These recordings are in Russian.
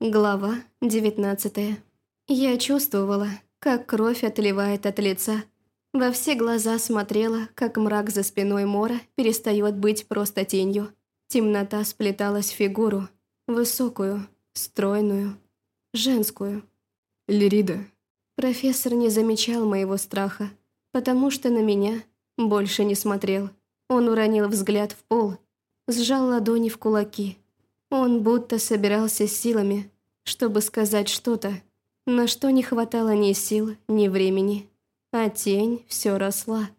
Глава 19 Я чувствовала, как кровь отливает от лица. Во все глаза смотрела, как мрак за спиной Мора перестает быть просто тенью. Темнота сплеталась в фигуру, высокую, стройную, женскую. Лирида. Профессор не замечал моего страха, потому что на меня больше не смотрел. Он уронил взгляд в пол, сжал ладони в кулаки. Он будто собирался силами, чтобы сказать что-то, на что не хватало ни сил, ни времени. А тень все росла.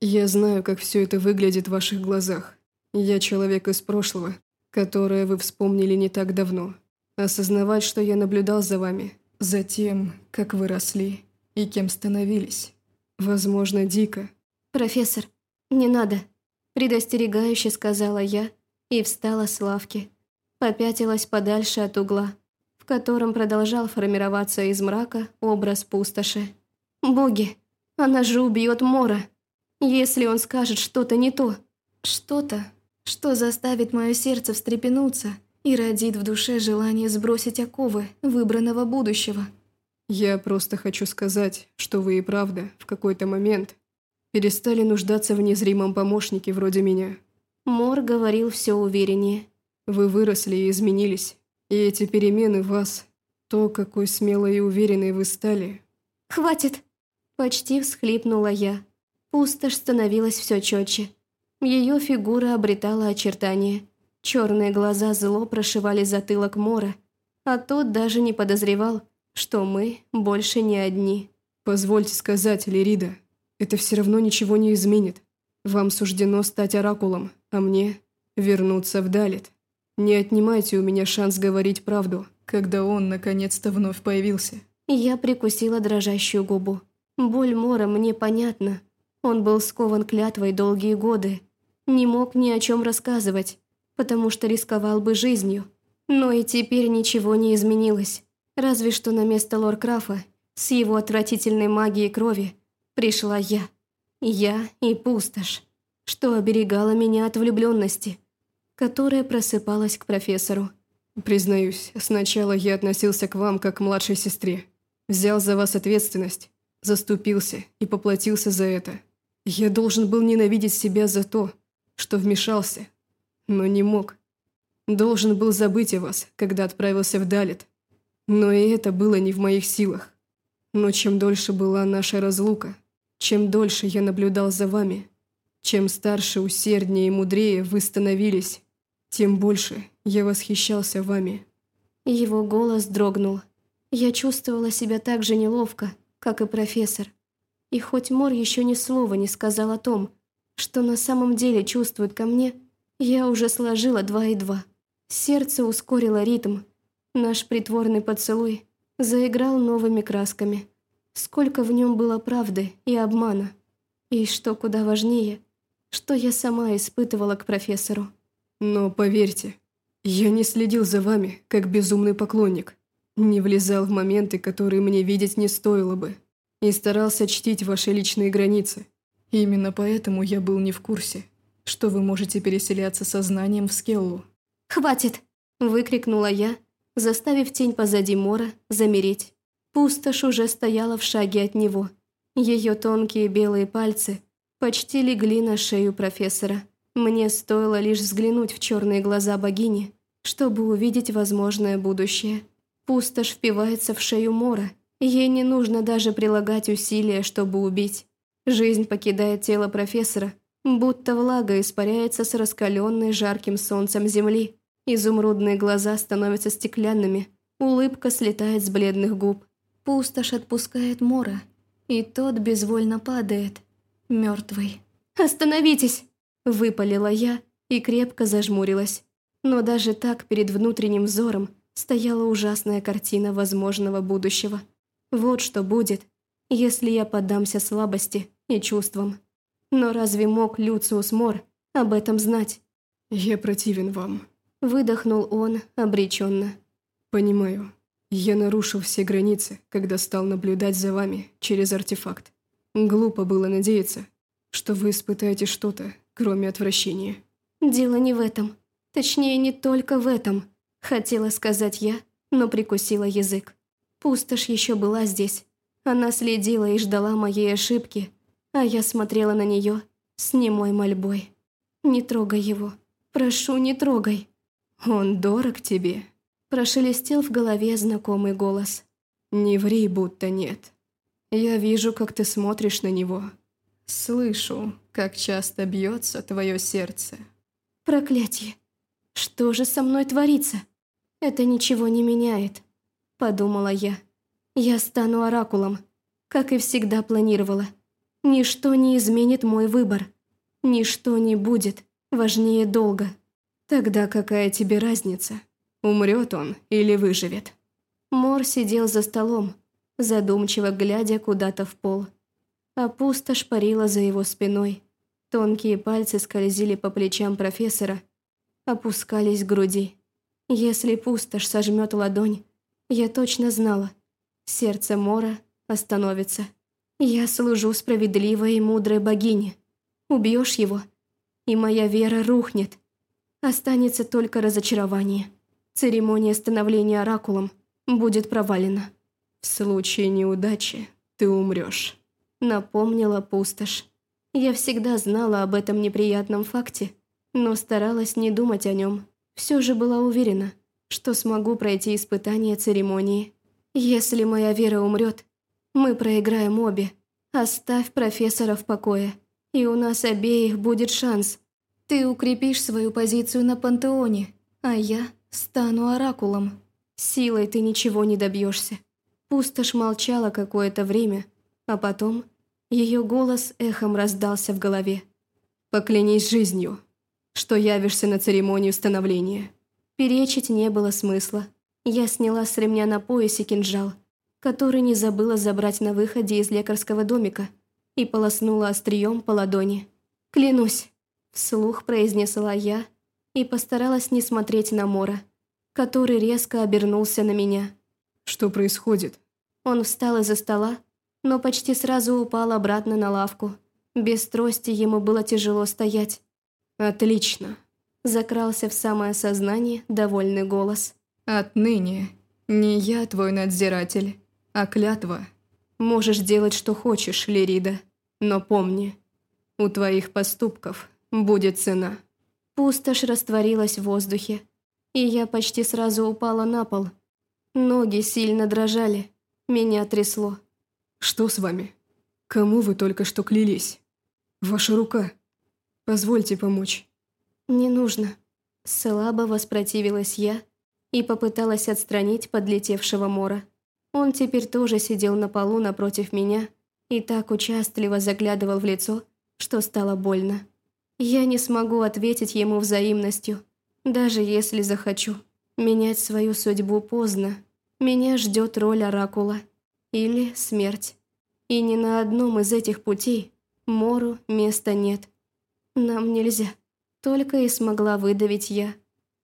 Я знаю, как все это выглядит в ваших глазах. Я человек из прошлого, которое вы вспомнили не так давно. Осознавать, что я наблюдал за вами, за тем, как вы росли и кем становились. Возможно, дико. «Профессор, не надо», – предостерегающе сказала я и встала с лавки попятилась подальше от угла, в котором продолжал формироваться из мрака образ пустоши. «Боги, она же убьет Мора, если он скажет что-то не то. Что-то, что заставит мое сердце встрепенуться и родит в душе желание сбросить оковы выбранного будущего». «Я просто хочу сказать, что вы и правда в какой-то момент перестали нуждаться в незримом помощнике вроде меня». Мор говорил все увереннее. Вы выросли и изменились, и эти перемены вас, то, какой смелой и уверенной вы стали. «Хватит!» – почти всхлипнула я. Пустошь становилась все четче. Ее фигура обретала очертания. Черные глаза зло прошивали затылок Мора, а тот даже не подозревал, что мы больше не одни. «Позвольте сказать, Лирида, это все равно ничего не изменит. Вам суждено стать оракулом, а мне – вернуться в Далит. Не отнимайте у меня шанс говорить правду, когда он наконец-то вновь появился. Я прикусила дрожащую губу. Боль Мора мне понятна. Он был скован клятвой долгие годы. Не мог ни о чем рассказывать, потому что рисковал бы жизнью. Но и теперь ничего не изменилось. Разве что на место Лоркрафа с его отвратительной магией крови пришла я. Я и пустошь, что оберегала меня от влюбленности которая просыпалась к профессору. «Признаюсь, сначала я относился к вам как к младшей сестре. Взял за вас ответственность, заступился и поплатился за это. Я должен был ненавидеть себя за то, что вмешался, но не мог. Должен был забыть о вас, когда отправился в Далит. Но и это было не в моих силах. Но чем дольше была наша разлука, чем дольше я наблюдал за вами, чем старше, усерднее и мудрее вы становились, тем больше я восхищался вами». Его голос дрогнул. Я чувствовала себя так же неловко, как и профессор. И хоть Мор еще ни слова не сказал о том, что на самом деле чувствует ко мне, я уже сложила два и два. Сердце ускорило ритм. Наш притворный поцелуй заиграл новыми красками. Сколько в нем было правды и обмана. И что куда важнее, что я сама испытывала к профессору. Но поверьте, я не следил за вами, как безумный поклонник. Не влезал в моменты, которые мне видеть не стоило бы. И старался чтить ваши личные границы. Именно поэтому я был не в курсе, что вы можете переселяться сознанием в Скеллу. «Хватит!» – выкрикнула я, заставив тень позади Мора замереть. Пустошь уже стояла в шаге от него. Ее тонкие белые пальцы почти легли на шею профессора. Мне стоило лишь взглянуть в черные глаза богини, чтобы увидеть возможное будущее. Пустошь впивается в шею Мора. Ей не нужно даже прилагать усилия, чтобы убить. Жизнь покидает тело профессора, будто влага испаряется с раскаленной жарким солнцем земли. Изумрудные глаза становятся стеклянными, улыбка слетает с бледных губ. Пустошь отпускает Мора, и тот безвольно падает, мертвый. «Остановитесь!» Выпалила я и крепко зажмурилась. Но даже так перед внутренним взором стояла ужасная картина возможного будущего. Вот что будет, если я поддамся слабости и чувствам. Но разве мог Люциус Мор об этом знать? «Я противен вам», – выдохнул он обреченно. «Понимаю. Я нарушил все границы, когда стал наблюдать за вами через артефакт. Глупо было надеяться, что вы испытаете что-то, кроме отвращения. «Дело не в этом. Точнее, не только в этом», — хотела сказать я, но прикусила язык. Пустошь еще была здесь. Она следила и ждала моей ошибки, а я смотрела на нее с немой мольбой. «Не трогай его. Прошу, не трогай». «Он дорог тебе?» Прошелестел в голове знакомый голос. «Не ври, будто нет. Я вижу, как ты смотришь на него. Слышу, как часто бьется твое сердце». «Проклятие! Что же со мной творится? Это ничего не меняет», — подумала я. «Я стану оракулом, как и всегда планировала. Ничто не изменит мой выбор. Ничто не будет важнее долга». «Тогда какая тебе разница, умрет он или выживет?» Мор сидел за столом, задумчиво глядя куда-то в пол. А пустошь парила за его спиной. Тонкие пальцы скользили по плечам профессора, опускались к груди. Если пустошь сожмет ладонь, я точно знала, сердце Мора остановится. Я служу справедливой и мудрой богине. Убьешь его, и моя вера рухнет. Останется только разочарование. Церемония становления оракулом будет провалена. В случае неудачи ты умрешь. Напомнила пустошь. Я всегда знала об этом неприятном факте, но старалась не думать о нем. Все же была уверена, что смогу пройти испытание церемонии. Если моя вера умрет, мы проиграем обе. Оставь профессора в покое, и у нас обеих будет шанс. Ты укрепишь свою позицию на пантеоне, а я стану оракулом. Силой ты ничего не добьешься. Пустошь молчала какое-то время, а потом ее голос эхом раздался в голове. «Поклянись жизнью, что явишься на церемонию становления». Перечить не было смысла. Я сняла с ремня на поясе кинжал, который не забыла забрать на выходе из лекарского домика, и полоснула острием по ладони. «Клянусь!» – вслух произнесла я и постаралась не смотреть на Мора, который резко обернулся на меня. «Что происходит?» Он встал из-за стола, но почти сразу упал обратно на лавку. Без трости ему было тяжело стоять. «Отлично!» Закрался в самое сознание довольный голос. «Отныне не я твой надзиратель, а клятва. Можешь делать, что хочешь, Лирида, но помни, у твоих поступков будет цена». Пустошь растворилась в воздухе, и я почти сразу упала на пол. Ноги сильно дрожали, меня трясло. «Что с вами? Кому вы только что клялись? Ваша рука. Позвольте помочь». «Не нужно». Слабо воспротивилась я и попыталась отстранить подлетевшего Мора. Он теперь тоже сидел на полу напротив меня и так участливо заглядывал в лицо, что стало больно. Я не смогу ответить ему взаимностью, даже если захочу. Менять свою судьбу поздно. Меня ждет роль оракула. Или смерть. И ни на одном из этих путей Мору места нет. Нам нельзя. Только и смогла выдавить я.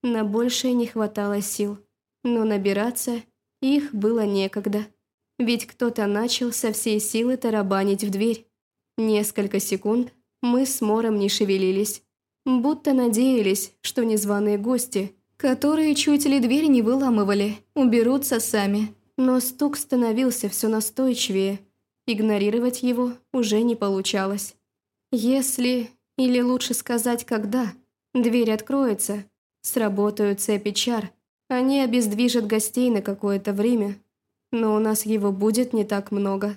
На большее не хватало сил. Но набираться их было некогда. Ведь кто-то начал со всей силы тарабанить в дверь. Несколько секунд мы с Мором не шевелились. Будто надеялись, что незваные гости, которые чуть ли дверь не выламывали, уберутся сами. Но стук становился все настойчивее. Игнорировать его уже не получалось. Если или лучше сказать, когда. Дверь откроется, сработают цепи чар. Они обездвижат гостей на какое-то время. Но у нас его будет не так много.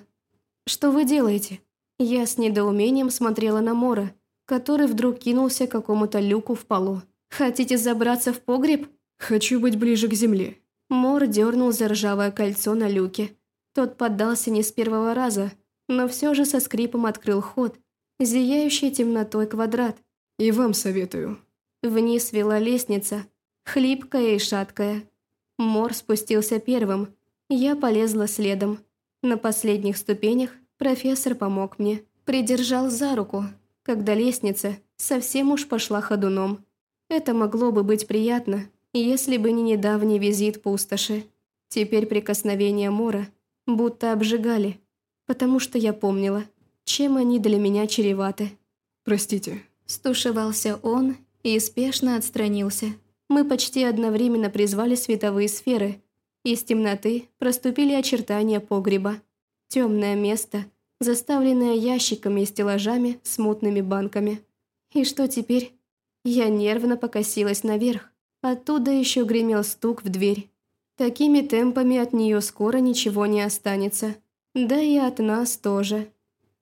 Что вы делаете? Я с недоумением смотрела на Мора, который вдруг кинулся к какому-то люку в полу. «Хотите забраться в погреб?» «Хочу быть ближе к земле». Мор дернул за ржавое кольцо на люке. Тот поддался не с первого раза, но все же со скрипом открыл ход, зияющий темнотой квадрат. «И вам советую». Вниз вела лестница, хлипкая и шаткая. Мор спустился первым, я полезла следом. На последних ступенях профессор помог мне, придержал за руку, когда лестница совсем уж пошла ходуном. Это могло бы быть приятно, если бы не недавний визит пустоши. Теперь прикосновения Мора будто обжигали, потому что я помнила – чем они для меня чреваты. «Простите». Стушевался он и спешно отстранился. Мы почти одновременно призвали световые сферы. Из темноты проступили очертания погреба. Темное место, заставленное ящиками и стеллажами с мутными банками. И что теперь? Я нервно покосилась наверх. Оттуда еще гремел стук в дверь. Такими темпами от нее скоро ничего не останется. Да и от нас тоже.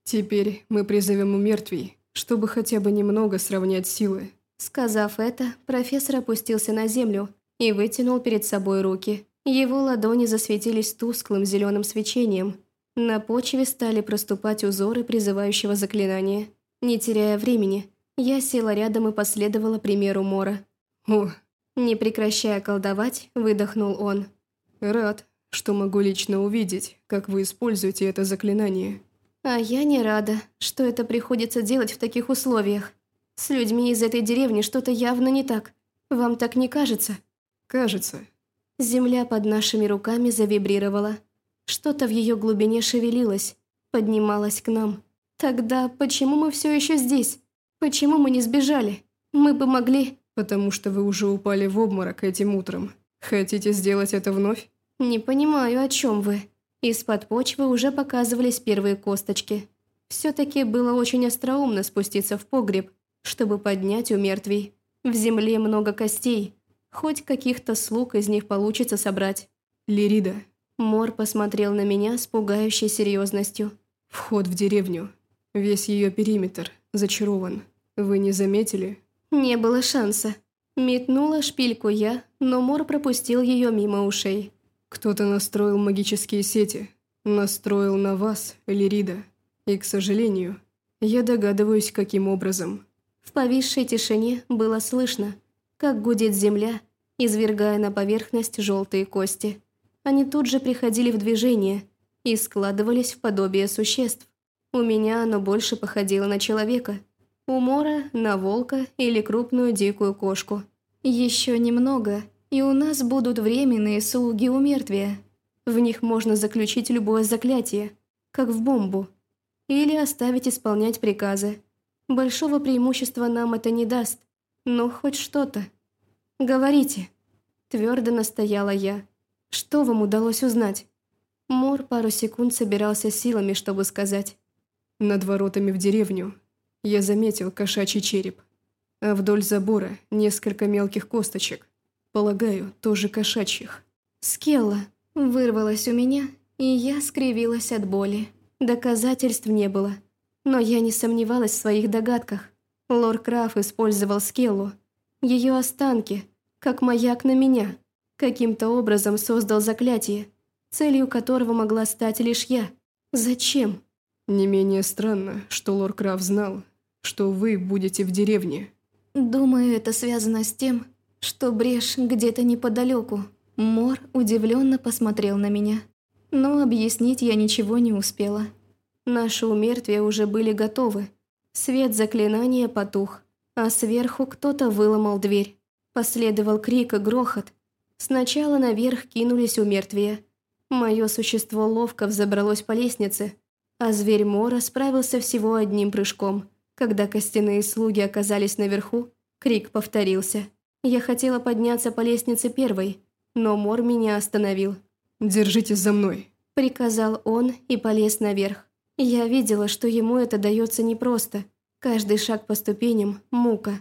«Теперь мы призовем умертвий, чтобы хотя бы немного сравнять силы». Сказав это, профессор опустился на землю и вытянул перед собой руки. Его ладони засветились тусклым зеленым свечением. На почве стали проступать узоры призывающего заклинания. Не теряя времени, я села рядом и последовала примеру Мора. «О!» Не прекращая колдовать, выдохнул он. «Рад, что могу лично увидеть, как вы используете это заклинание». А я не рада, что это приходится делать в таких условиях. С людьми из этой деревни что-то явно не так. Вам так не кажется? Кажется. Земля под нашими руками завибрировала. Что-то в ее глубине шевелилось, поднималось к нам. Тогда почему мы все еще здесь? Почему мы не сбежали? Мы бы могли... Потому что вы уже упали в обморок этим утром. Хотите сделать это вновь? Не понимаю, о чем вы. Из-под почвы уже показывались первые косточки. Все-таки было очень остроумно спуститься в погреб, чтобы поднять у мертвей. В земле много костей. Хоть каких-то слуг из них получится собрать. Лирида. Мор посмотрел на меня с пугающей серьезностью. Вход в деревню. Весь ее периметр зачарован. Вы не заметили? Не было шанса. Метнула шпильку я, но Мор пропустил ее мимо ушей. Кто-то настроил магические сети. Настроил на вас, Лирида. И, к сожалению, я догадываюсь, каким образом. В повисшей тишине было слышно, как гудит земля, извергая на поверхность желтые кости. Они тут же приходили в движение и складывались в подобие существ. У меня оно больше походило на человека, у Мора – на волка или крупную дикую кошку. Еще немного – и у нас будут временные слуги умертвия. В них можно заключить любое заклятие, как в бомбу, или оставить исполнять приказы. Большого преимущества нам это не даст, но хоть что-то. Говорите. Твердо настояла я. Что вам удалось узнать? Мор пару секунд собирался силами, чтобы сказать. Над воротами в деревню я заметил кошачий череп, а вдоль забора несколько мелких косточек. Полагаю, тоже кошачьих. Скелла вырвалась у меня, и я скривилась от боли. Доказательств не было. Но я не сомневалась в своих догадках. Лор Краф использовал Скеллу. Ее останки, как маяк на меня. Каким-то образом создал заклятие, целью которого могла стать лишь я. Зачем? Не менее странно, что Лор Краф знал, что вы будете в деревне. Думаю, это связано с тем, что брешь где-то неподалеку. Мор удивленно посмотрел на меня. Но объяснить я ничего не успела. Наши умертвия уже были готовы. Свет заклинания потух, а сверху кто-то выломал дверь. Последовал крик и грохот. Сначала наверх кинулись умертвия. Мое существо ловко взобралось по лестнице, а зверь Мора справился всего одним прыжком. Когда костяные слуги оказались наверху, крик повторился. Я хотела подняться по лестнице первой, но Мор меня остановил. «Держитесь за мной», – приказал он и полез наверх. Я видела, что ему это дается непросто. Каждый шаг по ступеням – мука.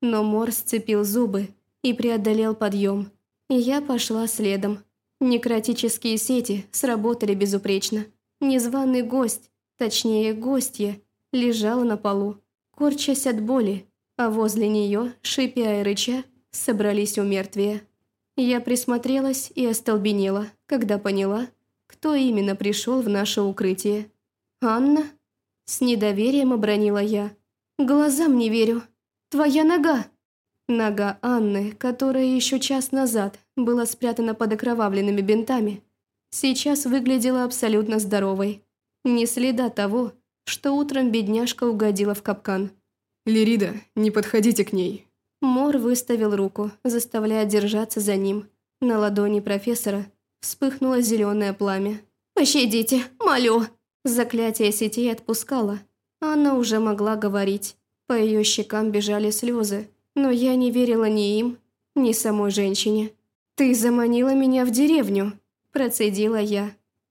Но Мор сцепил зубы и преодолел подъем. Я пошла следом. Некротические сети сработали безупречно. Незваный гость, точнее гостья, лежала на полу, корчась от боли, а возле нее, шипя и рыча, собрались у. Я присмотрелась и остолбенела, когда поняла, кто именно пришел в наше укрытие. «Анна?» С недоверием обронила я. «Глазам не верю. Твоя нога!» Нога Анны, которая еще час назад была спрятана под окровавленными бинтами, сейчас выглядела абсолютно здоровой. Ни следа того, что утром бедняжка угодила в капкан. «Лирида, не подходите к ней», Мор выставил руку, заставляя держаться за ним. На ладони профессора вспыхнуло зеленое пламя. «Пощадите, молю!» Заклятие сетей отпускало. Анна уже могла говорить. По ее щекам бежали слезы, но я не верила ни им, ни самой женщине. «Ты заманила меня в деревню», Процедила я.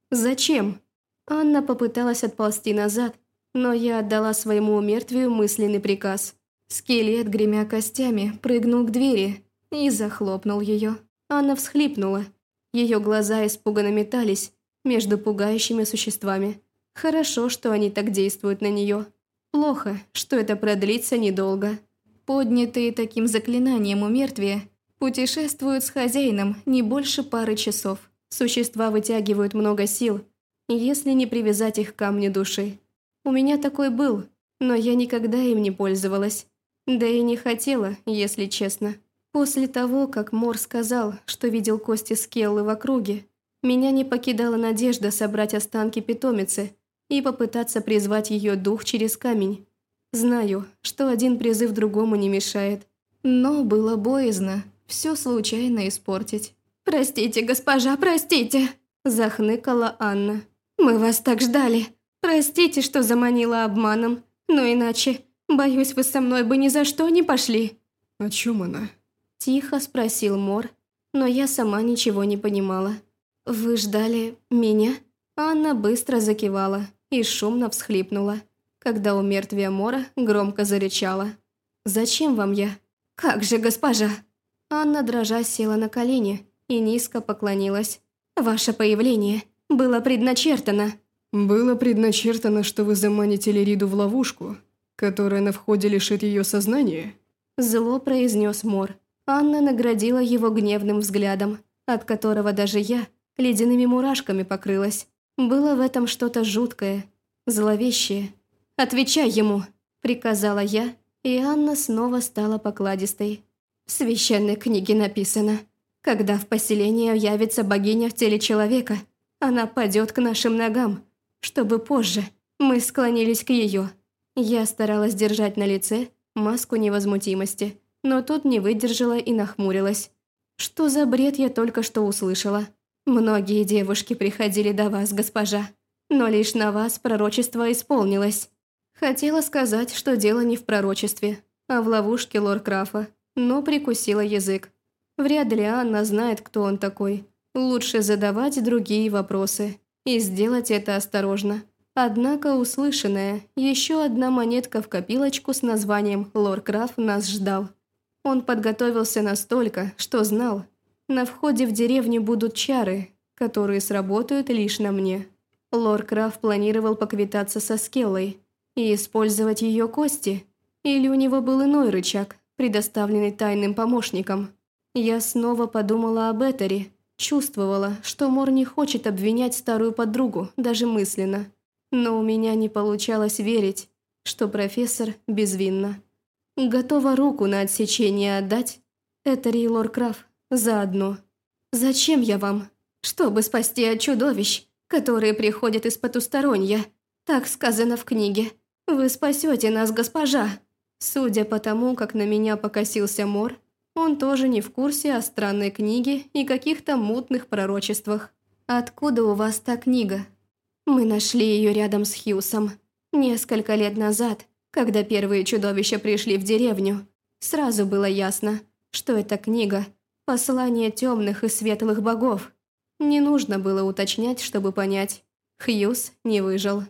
«Зачем?» Анна попыталась отползти назад, но я отдала своему умертвию мысленный приказ. Скелет, гремя костями, прыгнул к двери и захлопнул ее. Анна всхлипнула. Ее глаза испуганно метались между пугающими существами. Хорошо, что они так действуют на нее. Плохо, что это продлится недолго. Поднятые таким заклинанием у мертвия путешествуют с хозяином не больше пары часов. Существа вытягивают много сил, если не привязать их к камню души. У меня такой был, но я никогда им не пользовалась. Да и не хотела, если честно. После того, как Мор сказал, что видел кости Скеллы в округе, меня не покидала надежда собрать останки питомицы и попытаться призвать ее дух через камень. Знаю, что один призыв другому не мешает, но было боязно все случайно испортить. «Простите, госпожа, простите!» – захныкала Анна. «Мы вас так ждали. Простите, что заманила обманом, но иначе, боюсь, вы со мной бы ни за что не пошли». «О чем она?» – тихо спросил Мор, но я сама ничего не понимала. «Вы ждали меня?» Анна быстро закивала и шумно всхлипнула, когда у мертвия Мора громко зарычала. «Зачем вам я?» «Как же, госпожа!» Анна дрожа села на колени и низко поклонилась. «Ваше появление было предначертано». «Было предначертано, что вы заманите Лериду в ловушку, которая на входе лишит ее сознания?» Зло произнес Мор. Анна наградила его гневным взглядом, от которого даже я ледяными мурашками покрылась. Было в этом что-то жуткое, зловещее. «Отвечай ему!» – приказала я, и Анна снова стала покладистой. В священной книге написано, когда в поселение явится богиня в теле человека, она падет к нашим ногам, чтобы позже мы склонились к ее. Я старалась держать на лице маску невозмутимости, но тут не выдержала и нахмурилась. Что за бред я только что услышала? Многие девушки приходили до вас, госпожа, но лишь на вас пророчество исполнилось. Хотела сказать, что дело не в пророчестве, а в ловушке Лоркрафа, но прикусила язык. Вряд ли Анна знает, кто он такой. Лучше задавать другие вопросы и сделать это осторожно. Однако услышанная, еще одна монетка в копилочку с названием «Лоркраф» нас ждал. Он подготовился настолько, что знал, на входе в деревню будут чары, которые сработают лишь на мне. Лор Краф планировал поквитаться со Скеллой и использовать ее кости, или у него был иной рычаг, предоставленный тайным помощником. Я снова подумала об Этере, чувствовала, что Мор не хочет обвинять старую подругу, даже мысленно. Но у меня не получалось верить, что профессор безвинна. Готова руку на отсечение отдать Этери и Лор Краф Заодно. Зачем я вам? Чтобы спасти от чудовищ, которые приходят из потусторонья. Так сказано в книге. Вы спасете нас, госпожа. Судя по тому, как на меня покосился Мор, он тоже не в курсе о странной книге и каких-то мутных пророчествах. Откуда у вас та книга? Мы нашли ее рядом с Хьюсом. Несколько лет назад, когда первые чудовища пришли в деревню, сразу было ясно, что эта книга – Послание темных и светлых богов. Не нужно было уточнять, чтобы понять. Хьюз не выжил.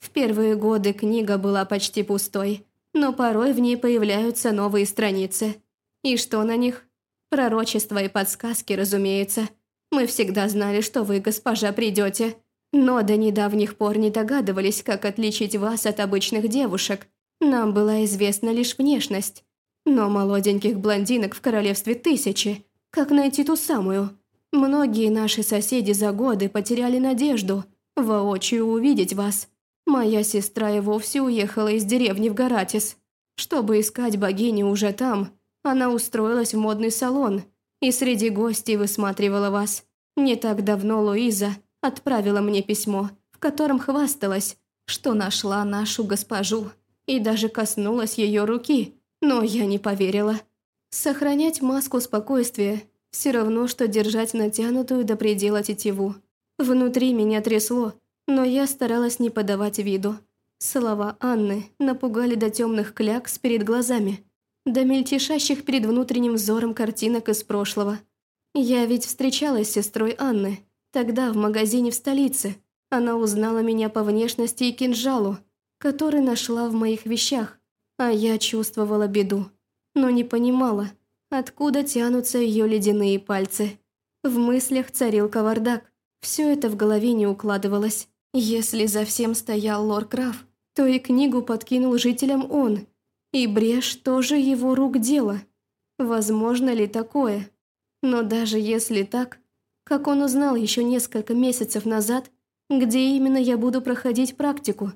В первые годы книга была почти пустой, но порой в ней появляются новые страницы. И что на них? Пророчества и подсказки, разумеется. Мы всегда знали, что вы, госпожа, придете, но до недавних пор не догадывались, как отличить вас от обычных девушек. Нам была известна лишь внешность. Но молоденьких блондинок в королевстве тысячи. Как найти ту самую? Многие наши соседи за годы потеряли надежду воочию увидеть вас. Моя сестра и вовсе уехала из деревни в Гаратис. Чтобы искать богиню уже там, она устроилась в модный салон и среди гостей высматривала вас. Не так давно Луиза отправила мне письмо, в котором хвасталась, что нашла нашу госпожу и даже коснулась ее руки, но я не поверила. Сохранять маску спокойствия – все равно, что держать натянутую до предела тетиву. Внутри меня трясло, но я старалась не подавать виду. Слова Анны напугали до темных клякс перед глазами, до мельтешащих перед внутренним взором картинок из прошлого. Я ведь встречалась с сестрой Анны, Тогда в магазине в столице она узнала меня по внешности и кинжалу, который нашла в моих вещах, а я чувствовала беду, но не понимала, откуда тянутся ее ледяные пальцы. В мыслях царил кавардак, все это в голове не укладывалось. Если за всем стоял лор Краф, то и книгу подкинул жителям он, и брешь тоже его рук дело. Возможно ли такое? Но даже если так, как он узнал еще несколько месяцев назад, где именно я буду проходить практику?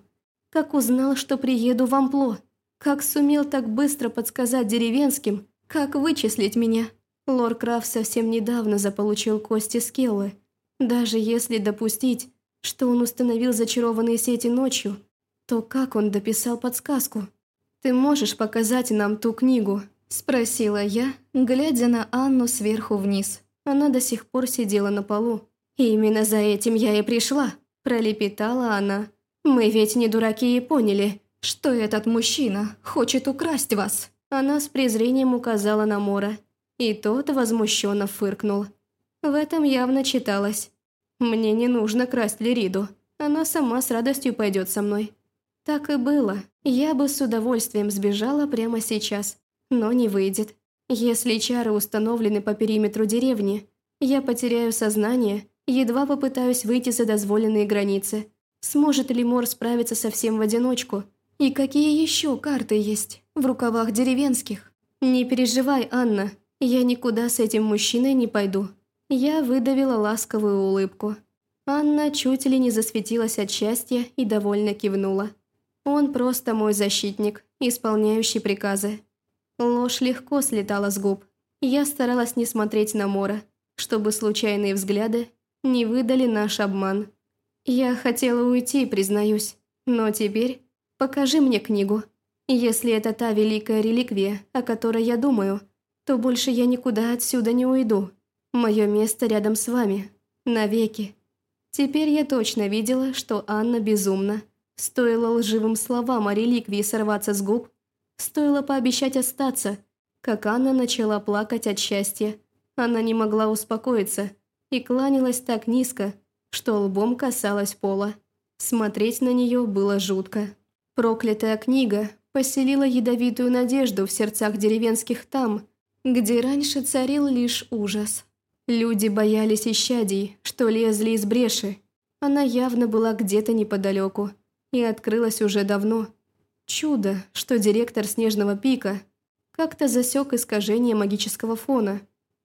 Как узнал, что приеду в Ампло? Как сумел так быстро подсказать деревенским, как вычислить меня? Лор Краф совсем недавно заполучил кости Скеллы. Даже если допустить, что он установил зачарованные сети ночью, то как он дописал подсказку? «Ты можешь показать нам ту книгу?» – спросила я, глядя на Анну сверху вниз. Она до сих пор сидела на полу. «Именно за этим я и пришла», – пролепетала она. «Мы ведь не дураки и поняли, что этот мужчина хочет украсть вас». Она с презрением указала на Мора, и тот возмущенно фыркнул. В этом явно читалось. «Мне не нужно красть Лериду, она сама с радостью пойдет со мной». Так и было. Я бы с удовольствием сбежала прямо сейчас, но не выйдет. Если чары установлены по периметру деревни, я потеряю сознание, едва попытаюсь выйти за дозволенные границы. Сможет ли Мор справиться совсем в одиночку? И какие еще карты есть в рукавах деревенских? Не переживай, Анна, я никуда с этим мужчиной не пойду. Я выдавила ласковую улыбку. Анна чуть ли не засветилась от счастья и довольно кивнула. Он просто мой защитник, исполняющий приказы. Ложь легко слетала с губ. Я старалась не смотреть на Мора, чтобы случайные взгляды не выдали наш обман. Я хотела уйти, признаюсь, но теперь покажи мне книгу. Если это та великая реликвия, о которой я думаю, то больше я никуда отсюда не уйду. Мое место рядом с вами. Навеки. Теперь я точно видела, что Анна безумна. Стоило лживым словам о реликвии сорваться с губ, стоило пообещать остаться, как Анна начала плакать от счастья. Она не могла успокоиться и кланялась так низко, что лбом касалась пола. Смотреть на нее было жутко. Проклятая книга поселила ядовитую надежду в сердцах деревенских там, где раньше царил лишь ужас. Люди боялись исчадий, что лезли из бреши. Она явно была где-то неподалеку и открылась уже давно. Чудо, что директор Снежного пика как-то засек искажение магического фона.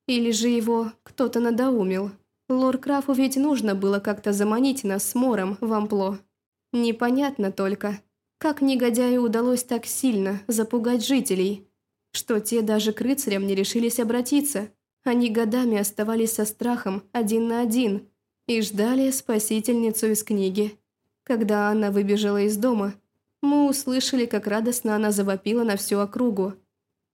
Или же его кто-то надоумил. Лор Крафу ведь нужно было как-то заманить нас с Мором в ампло. Непонятно только, как негодяю удалось так сильно запугать жителей, что те даже к рыцарям не решились обратиться. Они годами оставались со страхом один на один и ждали спасительницу из книги. Когда Анна выбежала из дома, мы услышали, как радостно она завопила на всю округу.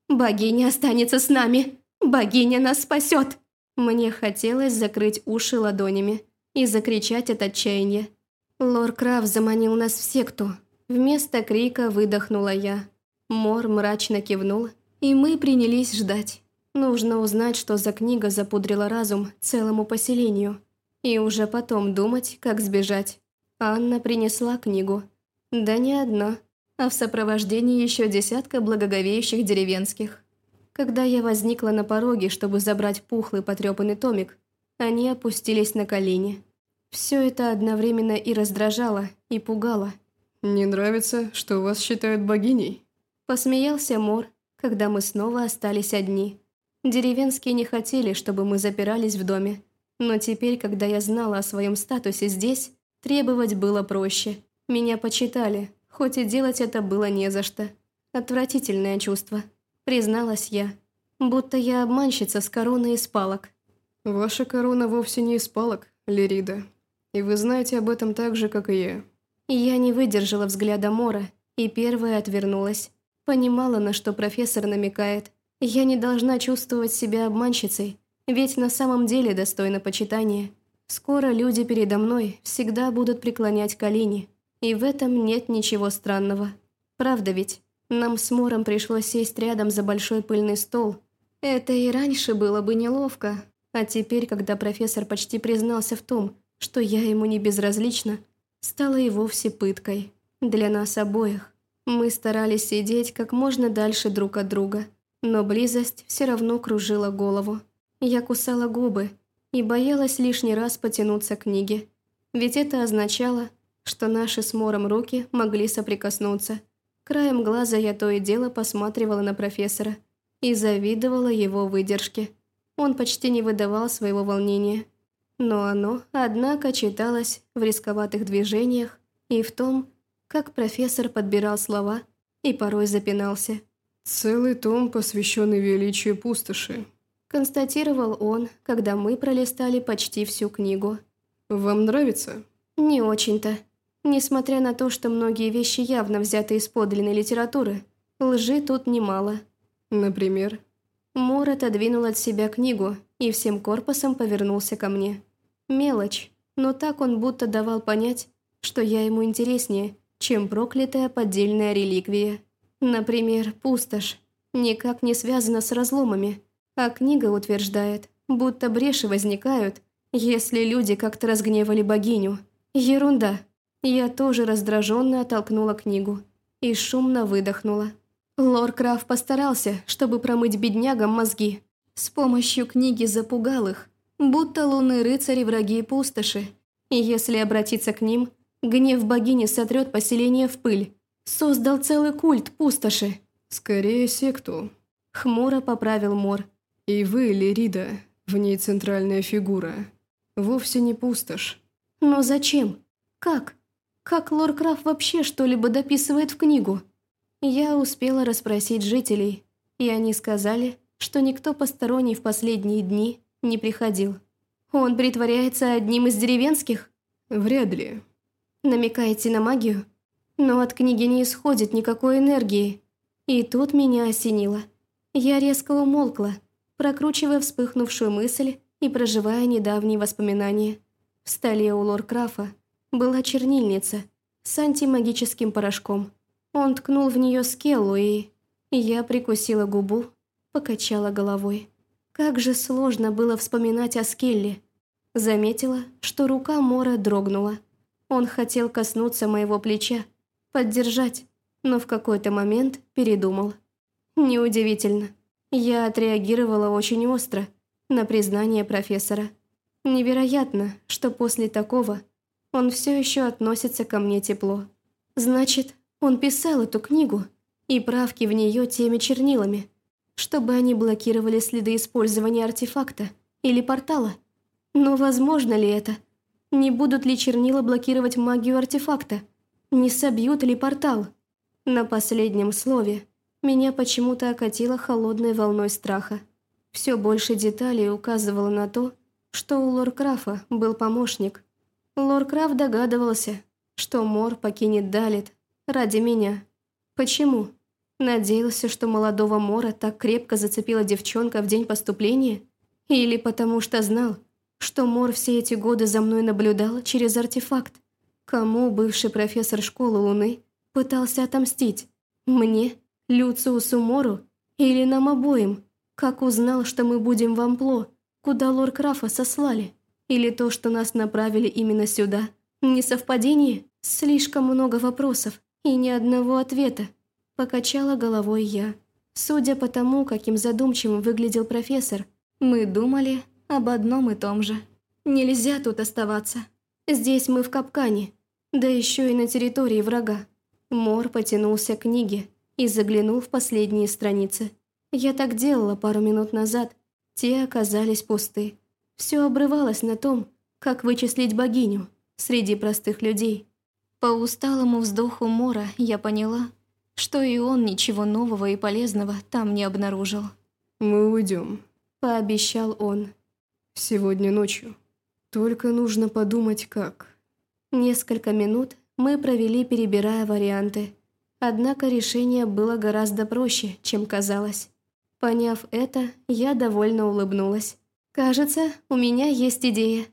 «Богиня останется с нами! Богиня нас спасет!» Мне хотелось закрыть уши ладонями и закричать от отчаяния. Лор Краф заманил нас в секту. Вместо крика выдохнула я. Мор мрачно кивнул, и мы принялись ждать. Нужно узнать, что за книга запудрила разум целому поселению. И уже потом думать, как сбежать. Анна принесла книгу. Да не одна, а в сопровождении еще десятка благоговеющих деревенских. Когда я возникла на пороге, чтобы забрать пухлый потрепанный томик, они опустились на колени. Все это одновременно и раздражало, и пугало. «Не нравится, что вас считают богиней?» Посмеялся Мор, когда мы снова остались одни. Деревенские не хотели, чтобы мы запирались в доме. Но теперь, когда я знала о своем статусе здесь, Требовать было проще. Меня почитали, хоть и делать это было не за что. Отвратительное чувство, призналась я. Будто я обманщица с короной из палок. Ваша корона вовсе не из палок, Лерида. И вы знаете об этом так же, как и я. Я не выдержала взгляда Мора и первая отвернулась. Понимала, на что профессор намекает. Я не должна чувствовать себя обманщицей, ведь на самом деле достойна почитания. Скоро люди передо мной всегда будут преклонять колени, и в этом нет ничего странного. Правда ведь? Нам с Мором пришлось сесть рядом за большой пыльный стол. Это и раньше было бы неловко, А теперь, когда профессор почти признался в том, что я ему не безразлична, стало и вовсе пыткой. Для нас обоих. Мы старались сидеть как можно дальше друг от друга, но близость все равно кружила голову. Я кусала губы и боялась лишний раз потянуться к книге. Ведь это означало, что наши с Мором руки могли соприкоснуться. Краем глаза я то и дело посматривала на профессора и завидовала его выдержке. Он почти не выдавал своего волнения. Но оно, однако, читалось в рисковатых движениях и в том, как профессор подбирал слова и порой запинался. «Целый том, посвященный величию пустоши», констатировал он, когда мы пролистали почти всю книгу. «Вам нравится?» «Не очень-то. Несмотря на то, что многие вещи явно взяты из подлинной литературы, лжи тут немало». «Например?» Мор отодвинул от себя книгу и всем корпусом повернулся ко мне. Мелочь, но так он будто давал понять, что я ему интереснее, чем проклятая поддельная реликвия. Например, пустошь. Никак не связана с разломами, а книга утверждает, будто бреши возникают, если люди как-то разгневали богиню. Ерунда. Я тоже раздраженно оттолкнула книгу и шумно выдохнула. Лор Краф постарался, чтобы промыть беднягам мозги. С помощью книги запугал их, будто лунные рыцари враги пустоши. И если обратиться к ним, гнев богини сотрет поселение в пыль. Создал целый культ пустоши. «Скорее секту», — хмуро поправил Мор. «И вы, Лерида, в ней центральная фигура. Вовсе не пустошь». «Но зачем? Как? Как Лор Краф вообще что-либо дописывает в книгу?» Я успела расспросить жителей, и они сказали, что никто посторонний в последние дни не приходил. Он притворяется одним из деревенских? Вряд ли. Намекаете на магию? Но от книги не исходит никакой энергии. И тут меня осенило. Я резко умолкла, прокручивая вспыхнувшую мысль и проживая недавние воспоминания. В столе у Лоркрафа была чернильница с антимагическим порошком. Он ткнул в нее скеллу, и... Я прикусила губу, покачала головой. Как же сложно было вспоминать о Скелле. Заметила, что рука Мора дрогнула. Он хотел коснуться моего плеча, поддержать, но в какой-то момент передумал. Неудивительно. Я отреагировала очень остро на признание профессора. Невероятно, что после такого он все еще относится ко мне тепло. Значит, он писал эту книгу и правки в нее теми чернилами, чтобы они блокировали следы использования артефакта или портала. Но возможно ли это? Не будут ли чернила блокировать магию артефакта? Не собьют ли портал? На последнем слове меня почему-то окатило холодной волной страха. Все больше деталей указывало на то, что у Лоркрафа был помощник. Лоркраф догадывался, что Мор покинет Далит Ради меня. Почему? Надеялся, что молодого Мора так крепко зацепила девчонка в день поступления? Или потому что знал, что Мор все эти годы за мной наблюдал через артефакт? Кому бывший профессор школы Луны пытался отомстить? Мне? Люциусу Мору? Или нам обоим? Как узнал, что мы будем в Ампло? Куда лор Крафа сослали? Или то, что нас направили именно сюда? Не совпадение? Слишком много вопросов. И ни одного ответа. Покачала головой я. Судя по тому, каким задумчивым выглядел профессор, мы думали об одном и том же. Нельзя тут оставаться. Здесь мы в капкане, да еще и на территории врага. Мор потянулся к книге и заглянул в последние страницы. Я так делала пару минут назад. Те оказались пусты. Все обрывалось на том, как вычислить богиню среди простых людей. По усталому вздоху Мора я поняла, что и он ничего нового и полезного там не обнаружил. «Мы уйдем», — пообещал он. «Сегодня ночью. Только нужно подумать, как». Несколько минут мы провели, перебирая варианты. Однако решение было гораздо проще, чем казалось. Поняв это, я довольно улыбнулась. «Кажется, у меня есть идея».